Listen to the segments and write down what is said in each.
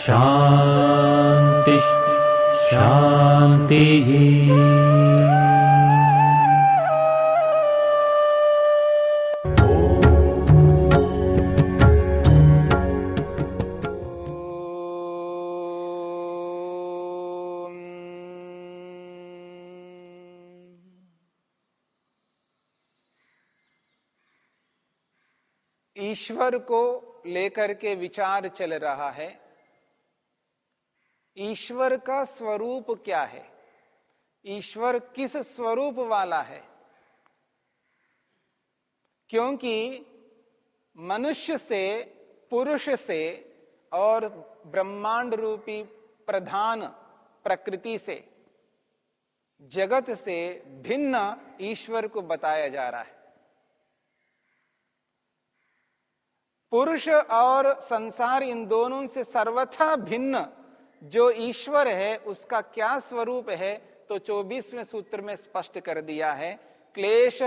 शान्तिः शान्तिः ईश्वर को लेकर के विचार चल रहा है। ईश्वर का स्वरूप क्या है? ईश्वर किस स्वरूप वाला है? क्योंकि मनुष्य से, पुरुष से और ब्रह्मांड रूपी प्रधान प्रकृति से, जगत से भिन्न ईश्वर को बताया जा रहा है। पुरुष और संसार इन दोनों से सर्वथा भिन्न जो ईश्वर है, उसका क्या स्वरूप है तो चौबीसवें सूत्र में स्पष्ट कर दिया है, क्लेश,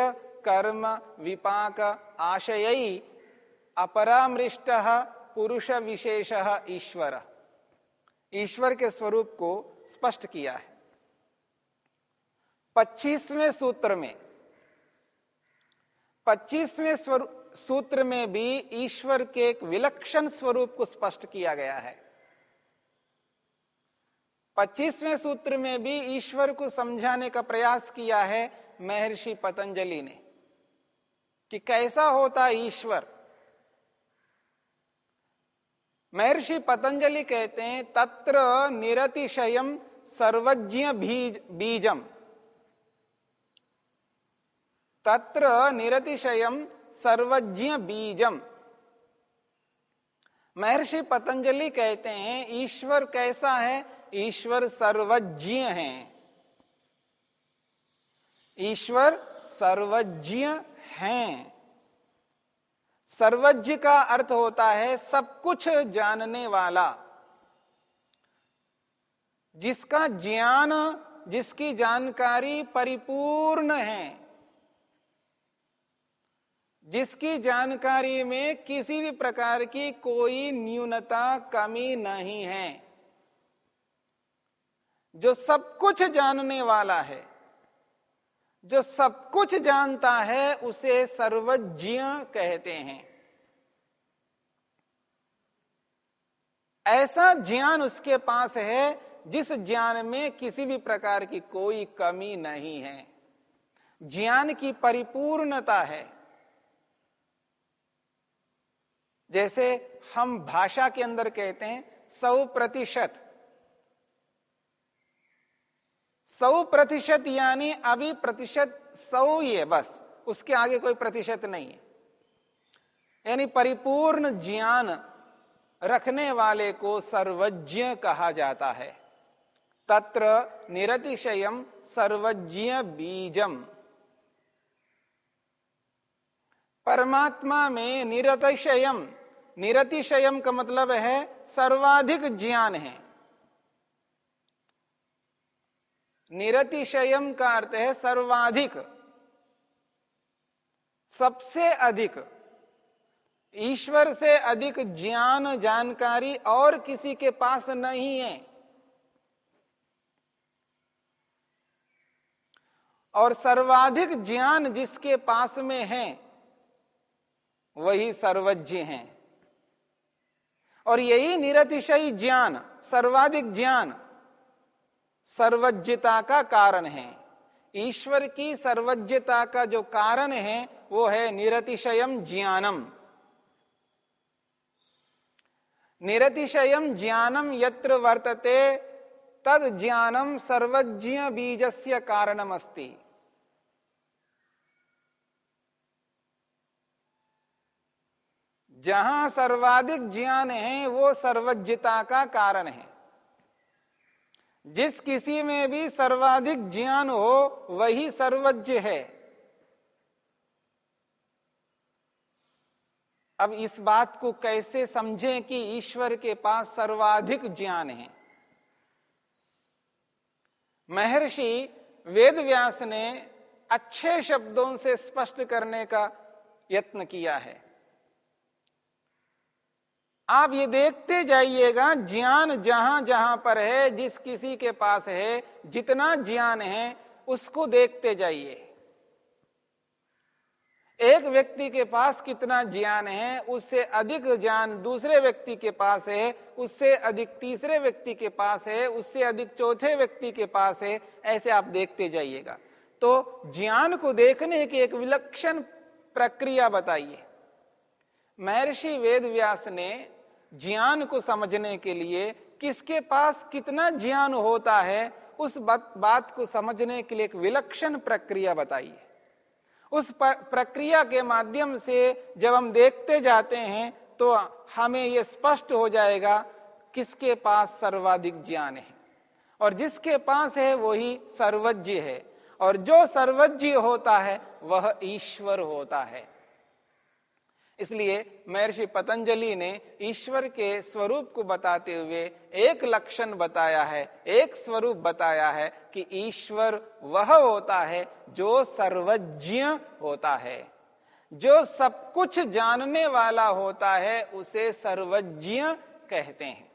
कर्म, विपाक, आशयी अपरामृष्ट पुरुष विशेष ईश्वर। ईश्वर के स्वरूप को स्पष्ट किया है। पच्चीसवें सूत्र में, पच्चीसवें सूत्र में भी ईश्वर के एक विलक्षण स्वरूप को स्पष्ट किया गया है। पच्चीसवें सूत्र में भी ईश्वर को समझाने का प्रयास किया है महर्षि पतंजलि ने कि कैसा होता ईश्वर। महर्षि पतंजलि कहते हैं, तत्र निरतिशयम सर्वज्ञ बीज बीजम। तत्र निरतिशयम सर्वज्ञ बीजम। महर्षि पतंजलि कहते हैं, ईश्वर कैसा है? ईश्वर सर्वज्ञ है। ईश्वर सर्वज्ञ हैं। सर्वज्ञ का अर्थ होता है सब कुछ जानने वाला। जिसका ज्ञान, जिसकी जानकारी परिपूर्ण है। जिसकी जानकारी में किसी भी प्रकार की कोई न्यूनता, कमी नहीं है। जो सब कुछ जानने वाला है, जो सब कुछ जानता है, उसे सर्वज्ञ कहते हैं। ऐसा ज्ञान उसके पास है, जिस ज्ञान में किसी भी प्रकार की कोई कमी नहीं है। ज्ञान की परिपूर्णता है। जैसे हम भाषा के अंदर कहते हैं, सौ प्रतिशत। सौ प्रतिशत यानी अभी प्रतिशत सौ ही है बस, उसके आगे कोई प्रतिशत नहीं है। यानी परिपूर्ण ज्ञान रखने वाले को सर्वज्ञ कहा जाता है। तत्र निरतिशयम सर्वज्ञ बीजम। परमात्मा में निरतिशयम निरतिशयम का मतलब है सर्वाधिक ज्ञान है। निरतिशयम का अर्थ है सर्वाधिक। सबसे अधिक। ईश्वर से अधिक ज्ञान, जानकारी और किसी के पास नहीं है। और सर्वाधिक ज्ञान जिसके पास में है, वही सर्वज्ञ हैं। और यही निरतिशयी ज्ञान, सर्वाधिक ज्ञान। सर्वज्ञता का कारण है। ईश्वर की सर्वज्ञता का जो कारण है, वो है निरतिशयम ज्ञानम। निरतिशयम ज्ञानम यत्र वर्तते, तद ज्ञानम सर्वज्ञ बीजस्य कारणम अस्ति जहाँ सर्वाधिक ज्ञान है, वो सर्वज्ञता का कारण है। जिस किसी में भी सर्वाधिक ज्ञान हो, वही सर्वज्ञ है। अब इस बात को कैसे समझें कि ईश्वर के पास सर्वाधिक ज्ञान है? महर्षि वेदव्यास ने अच्छे शब्दों से स्पष्ट करने का यत्न किया है। आप ये देखते जाइएगा, ज्ञान जहाँ जहाँ पर है, जिस किसी के पास है, जितना ज्ञान है, उसको देखते जाइए। एक व्यक्ति के पास कितना ज्ञान है, उससे अधिक ज्ञान दूसरे व्यक्ति के पास है, उससे अधिक तीसरे व्यक्ति के पास है, उससे अधिक चौथे व्यक्ति के पास है, ऐसे आप देखते जाइएगा। तो ज्ञान को देखने की एक विलक्षण प्रक्रिया बताइए। महर्षि वेद व्यास ने ज्ञान को समझने के लिए किसके पास कितना ज्ञान होता है उस बात, बात को समझने के लिए एक विलक्षण प्रक्रिया बताइए। उस प्रक्रिया के माध्यम से जब हम देखते जाते हैं तो हमें यह स्पष्ट हो जाएगा किसके पास सर्वाधिक ज्ञान है। और जिसके पास है वही सर्वज्ञ है। और जो सर्वज्ञ होता है वह ईश्वर होता है। इसलिए महर्षि पतंजलि ने ईश्वर के स्वरूप को बताते हुए एक लक्षण बताया है, एक स्वरूप बताया है कि ईश्वर वह होता है जो सर्वज्ञ होता है। जो सब कुछ जानने वाला होता है, उसे सर्वज्ञ कहते हैं।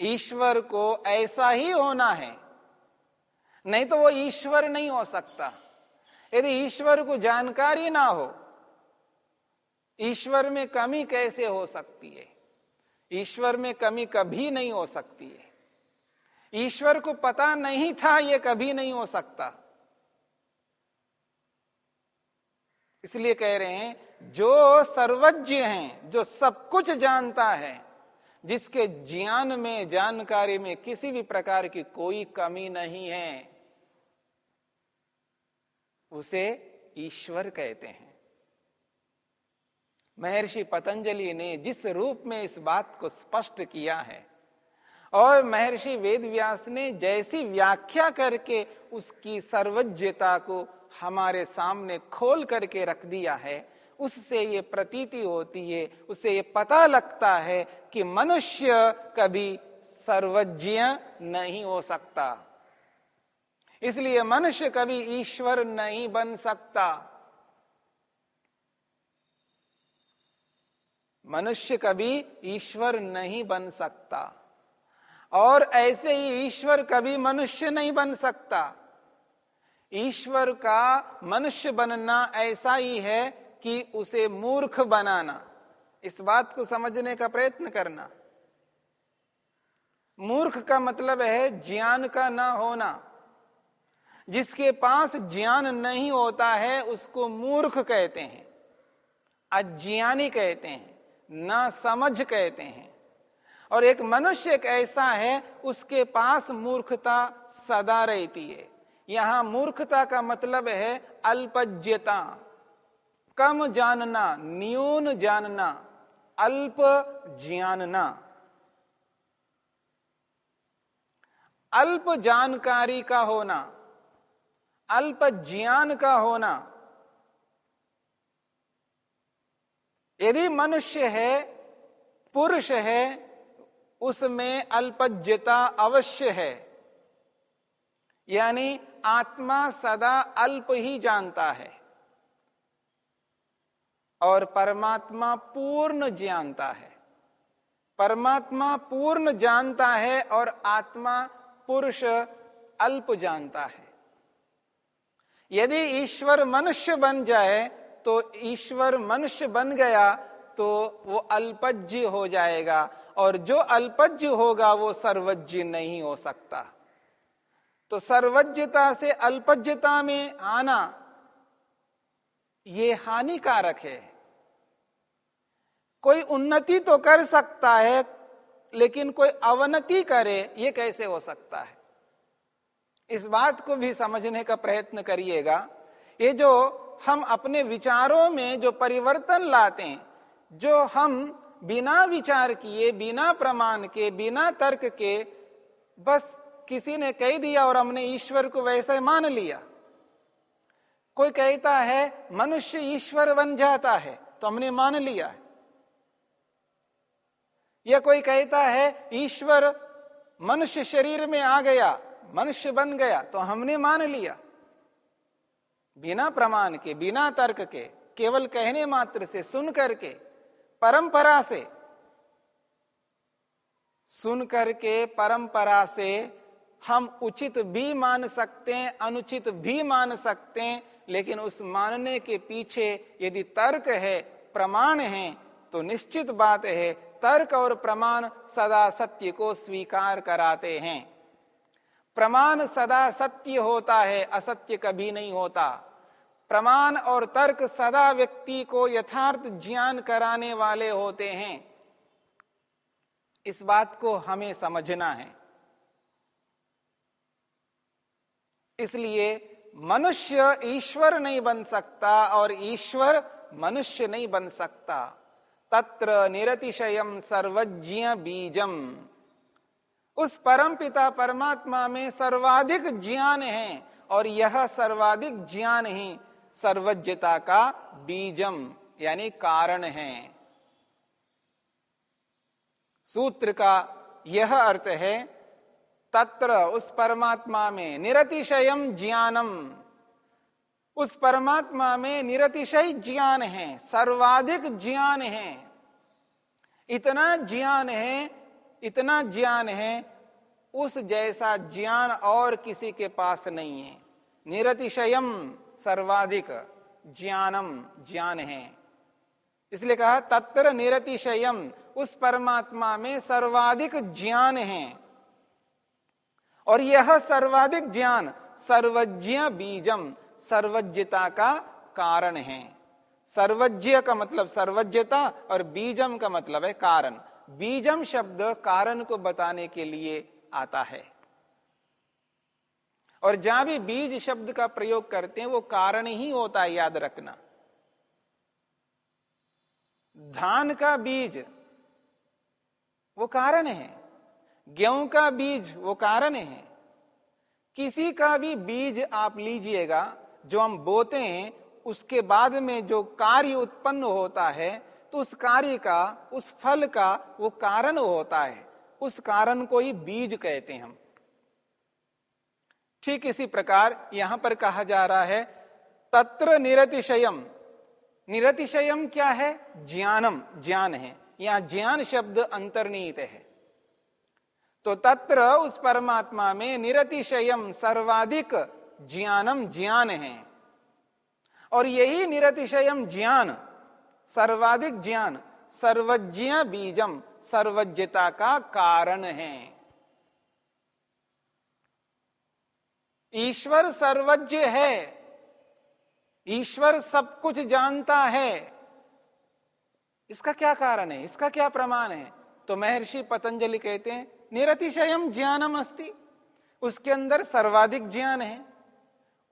ईश्वर को ऐसा ही होना है। नहीं तो वो ईश्वर नहीं हो सकता। यदि ईश्वर को जानकारी ना हो, ईश्वर में कमी कैसे हो सकती है? ईश्वर में कमी कभी नहीं हो सकती है। ईश्वर को पता नहीं था यह कभी नहीं हो सकता। इसलिए कह रहे हैं, जो सर्वज्ञ हैं, जो सब कुछ जानता है, जिसके ज्ञान में, जानकारी में किसी भी प्रकार की कोई कमी नहीं है उसे ईश्वर कहते हैं। महर्षि पतंजलि ने जिस रूप में इस बात को स्पष्ट किया है, और महर्षि वेदव्यास ने जैसी व्याख्या करके उसकी सर्वज्ञता को हमारे सामने खोल करके रख दिया है, उससे ये प्रतीति होती है उससे ये पता लगता है कि मनुष्य कभी सर्वज्ञ नहीं हो सकता। इसलिए मनुष्य कभी ईश्वर नहीं बन सकता। मनुष्य कभी ईश्वर नहीं बन सकता। और ऐसे ही ईश्वर कभी मनुष्य नहीं बन सकता। ईश्वर का मनुष्य बनना ऐसा ही है कि उसे मूर्ख बनाना। इस बात को समझने का प्रयत्न करना। मूर्ख का मतलब है ज्ञान का ना होना। जिसके पास ज्ञान नहीं होता है, उसको मूर्ख कहते हैं। अज्ञानी कहते हैं, ना समझ कहते हैं। और एक मनुष्य एक ऐसा है, उसके पास मूर्खता सदा रहती है। यहाँ मूर्खता का मतलब है अल्पज्यता। कम जानना, न्यून जानना, अल्प जानना अल्प जानकारी का होना अल्प ज्ञान का होना। यदि मनुष्य है, पुरुष है, उसमें अल्पज्यता अवश्य है। यानी आत्मा सदा अल्प ही जानता है। और परमात्मा पूर्ण जानता है। परमात्मा पूर्ण जानता है और आत्मा पुरुष अल्प जानता है। यदि ईश्वर मनुष्य बन जाए तो ईश्वर मनुष्य बन गया तो वो अल्पज्य हो जाएगा। और जो अल्पज्य होगा, वो सर्वज्ञ नहीं हो सकता। तो सर्वज्ञता से अल्पज्यता में आना, ये हानिकारक है। कोई उन्नति तो कर सकता है, लेकिन कोई अवनति करे, ये कैसे हो सकता है? इस बात को भी समझने का प्रयत्न करिएगा। ये जो हम अपने विचारों में जो परिवर्तन लाते हैं, जो हम बिना विचार किए, बिना प्रमाण के, बिना तर्क के बस किसी ने कह दिया और हमने ईश्वर को वैसे मान लिया। कोई कहता है, मनुष्य ईश्वर बन जाता है तो हमने मान लिया या कोई कहता है, ईश्वर मनुष्य शरीर में आ गया मनुष्य बन गया तो हमने मान लिया। बिना प्रमाण के, बिना तर्क के, केवल कहने मात्र से, सुन करके, परंपरा से, सुन करके, परंपरा से हम उचित भी मान सकते हैं, अनुचित भी मान सकते हैं, लेकिन उस मानने के पीछे यदि तर्क है, प्रमाण है तो निश्चित बात है, तर्क और प्रमाण सदा सत्य को स्वीकार कराते हैं। प्रमाण सदा सत्य होता है, असत्य कभी नहीं होता। प्रमाण और तर्क सदा व्यक्ति को यथार्थ ज्ञान कराने वाले होते हैं। इस बात को हमें समझना है। इसलिए मनुष्य ईश्वर नहीं बन सकता और ईश्वर मनुष्य नहीं बन सकता। तत्र निरतिशयम सर्वज्ञ बीजम। उस परम पिता परमात्मा में सर्वाधिक ज्ञान है और यह सर्वाधिक ज्ञान ही सर्वज्ञता का बीजम, यानी कारण है। सूत्र का यह अर्थ है, तत्र उस परमात्मा में निरतिशयम ज्ञानम। उस परमात्मा में निरतिशय ज्ञान है, सर्वाधिक ज्ञान है। इतना ज्ञान है इतना ज्ञान है, उस जैसा ज्ञान और किसी के पास नहीं है। निरतिशयम सर्वाधिक ज्ञानम ज्ञान है। इसलिए कहा, तत्र निरतिशयम, उस परमात्मा में सर्वाधिक ज्ञान है। और यह सर्वाधिक ज्ञान सर्वज्ञ बीजम, सर्वज्ञता का कारण है। सर्वज्ञ का मतलब सर्वज्ञता और बीजम का मतलब है कारण। बीजम शब्द कारण को बताने के लिए आता है। और जहाँ भी बीज शब्द का प्रयोग करते हैं, वो कारण ही होता है, याद रखना। धान का बीज, वो कारण है। गेहूँ का बीज, वो कारण है। किसी का भी बीज आप लीजिएगा, जो हम बोते हैं, उसके बाद में जो कार्य उत्पन्न होता है तो उस कार्य का, उस फल का वो कारण होता है। उस कारण को ही बीज कहते हैं हम। ठीक इसी प्रकार यहाँ पर कहा जा रहा है, तत्र निरतिशयम। निरतिशयम क्या है? ज्ञानम। ज्ञान है। यहाँ ज्ञान शब्द अंतर्नीत है। तो तत्र उस परमात्मा में निरतिशयम सर्वाधिक ज्ञानम ज्ञान है। और यही निरतिशयम ज्ञान सर्वाधिक ज्ञान, सर्वज्ञ बीजम, सर्वज्ञता का कारण है। ईश्वर सर्वज्ञ है। ईश्वर सब कुछ जानता है। इसका क्या कारण है? इसका क्या प्रमाण है? तो महर्षि पतंजलि कहते हैं, निरतिशयम ज्ञानम अस्ति। उसके अंदर सर्वाधिक ज्ञान है।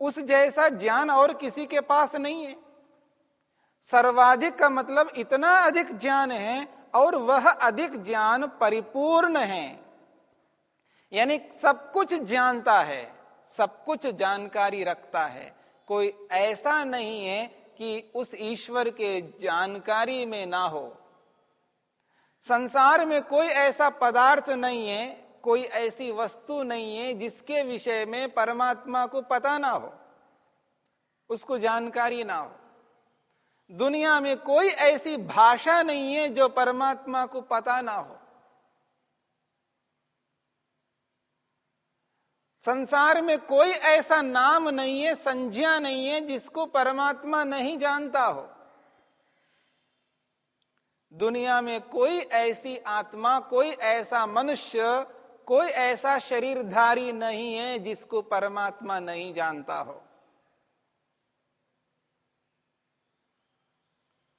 उस जैसा ज्ञान और किसी के पास नहीं है। सर्वाधिक का मतलब इतना अधिक ज्ञान है और वह अधिक ज्ञान परिपूर्ण है। यानी सब कुछ जानता है, सब कुछ जानकारी रखता है। कोई ऐसा नहीं है कि उस ईश्वर के जानकारी में ना हो। संसार में कोई ऐसा पदार्थ नहीं है, कोई ऐसी वस्तु नहीं है जिसके विषय में परमात्मा को पता ना हो, उसको जानकारी ना हो। दुनिया में कोई ऐसी भाषा नहीं है जो परमात्मा को पता ना हो। संसार में कोई ऐसा नाम नहीं है, संज्ञा नहीं है, जिसको परमात्मा नहीं जानता हो। दुनिया में कोई ऐसी आत्मा, कोई ऐसा मनुष्य, कोई ऐसा शरीरधारी नहीं है जिसको परमात्मा नहीं जानता हो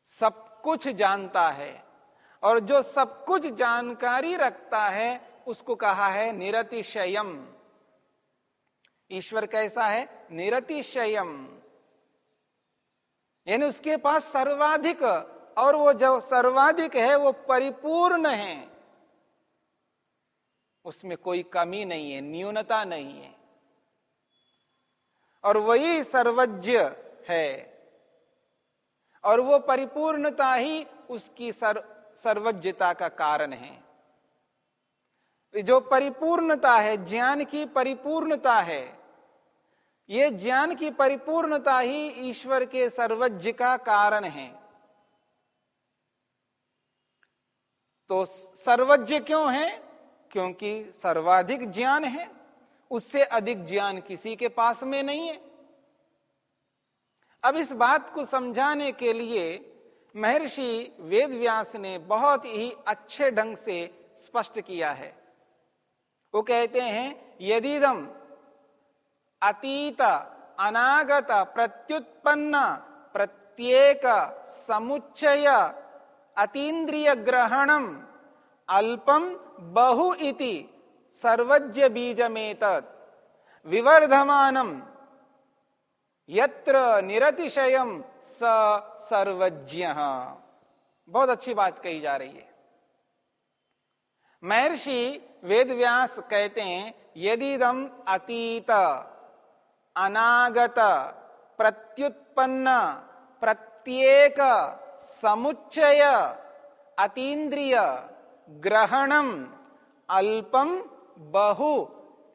सब कुछ जानता है और जो सब कुछ जानकारी रखता है, उसको कहा है निरतिशयम। ईश्वर कैसा है? निरतिशयम। यानी उसके पास सर्वाधिक और वो जो सर्वाधिक है, वो परिपूर्ण है। उसमें कोई कमी नहीं है, न्यूनता नहीं है। और वही सर्वज्ञ है। और वो परिपूर्णता ही उसकी सर, सर्वज्ञता का कारण है। जो परिपूर्णता है ज्ञान की परिपूर्णता है ये ज्ञान की परिपूर्णता ही ईश्वर के सर्वज्ञ का कारण है। तो सर्वज्ञ क्यों है? क्योंकि सर्वाधिक ज्ञान है उससे अधिक ज्ञान किसी के पास में नहीं है। अब इस बात को समझाने के लिए महर्षि वेदव्यास ने बहुत ही अच्छे ढंग से स्पष्ट किया है। वो कहते हैं, यदिदम अतीत अनागत प्रत्युत्पन्न प्रत्येक समुच्चय अतीन्द्रिय ग्रहणम अल्पम बहु इति सर्वज्ञ बीजमेत विवर्धमानम यत्र निरतिशयम स सर्वज्ञ। बहुत अच्छी बात कही जा रही है। महर्षि वेदव्यास कहते हैं यदि दम अतीत, अनागत, प्रत्युत्पन्न, प्रत्येक, समुच्चय, अतीन्द्रिय ग्रहणम अल्पम बहु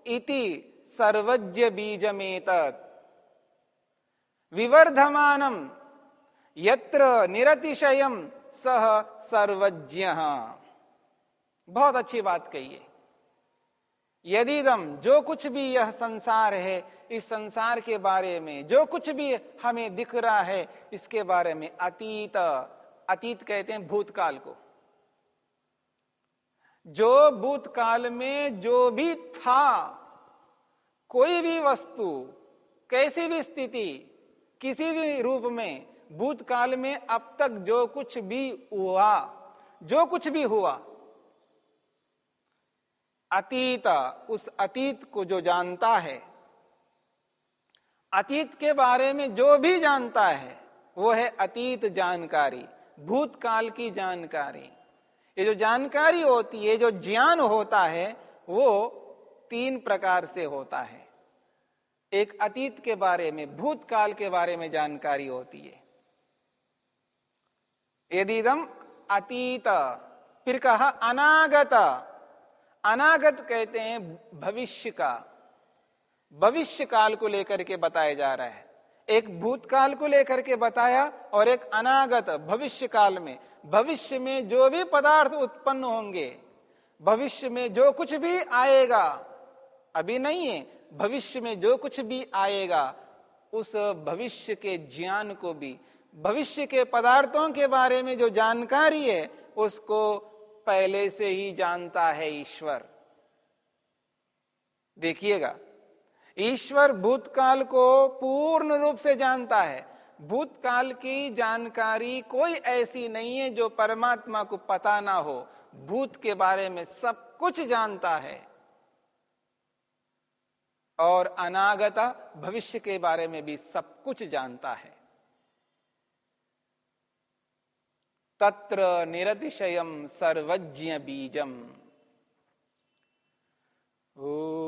इति सर्वज्ञ बीजमेत विवर्धमानम। यत्र निरतिशयम सह सर्वज्ञ। बहुत अच्छी बात कही है। जो कुछ भी यह संसार है, इस संसार के बारे में, जो कुछ भी हमें दिख रहा है, इसके बारे में अतीत अतीत कहते हैं भूतकाल को। जो भूतकाल में जो भी था, कोई भी वस्तु, कैसी भी स्थिति किसी भी रूप में, भूतकाल में अब तक जो कुछ भी हुआ, जो कुछ भी हुआ, अतीत, उस अतीत को जो जानता है, अतीत के बारे में जो भी जानता है, वो है अतीत जानकारी, भूतकाल की जानकारी। ये जो जानकारी होती है जो ज्ञान होता है, वो तीन प्रकार से होता है। एक अतीत के बारे में, भूतकाल के बारे में जानकारी होती है। यदि दम अतीत, फिर कहा अनागत। अनागत कहते हैं भविष्य का। भविष्य काल को लेकर के बताया जा रहा है। एक भूतकाल को लेकर के बताया और एक अनागत भविष्य काल में। भविष्य में जो भी पदार्थ उत्पन्न होंगे, भविष्य में जो कुछ भी आएगा, अभी नहीं है भविष्य में जो कुछ भी आएगा, उस भविष्य के ज्ञान को भी, भविष्य के पदार्थों के बारे में जो जानकारी है, उसको पहले से ही जानता है ईश्वर। देखिएगा, ईश्वर भूतकाल को पूर्ण रूप से जानता है। भूतकाल की जानकारी कोई ऐसी नहीं है जो परमात्मा को पता ना हो। भूत के बारे में सब कुछ जानता है। और अनागता भविष्य के बारे में भी सब कुछ जानता है। तत्र निरतिशयम सर्वज्ञ बीजम ओ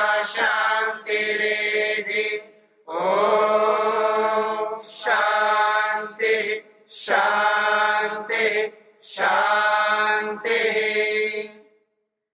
Tchau!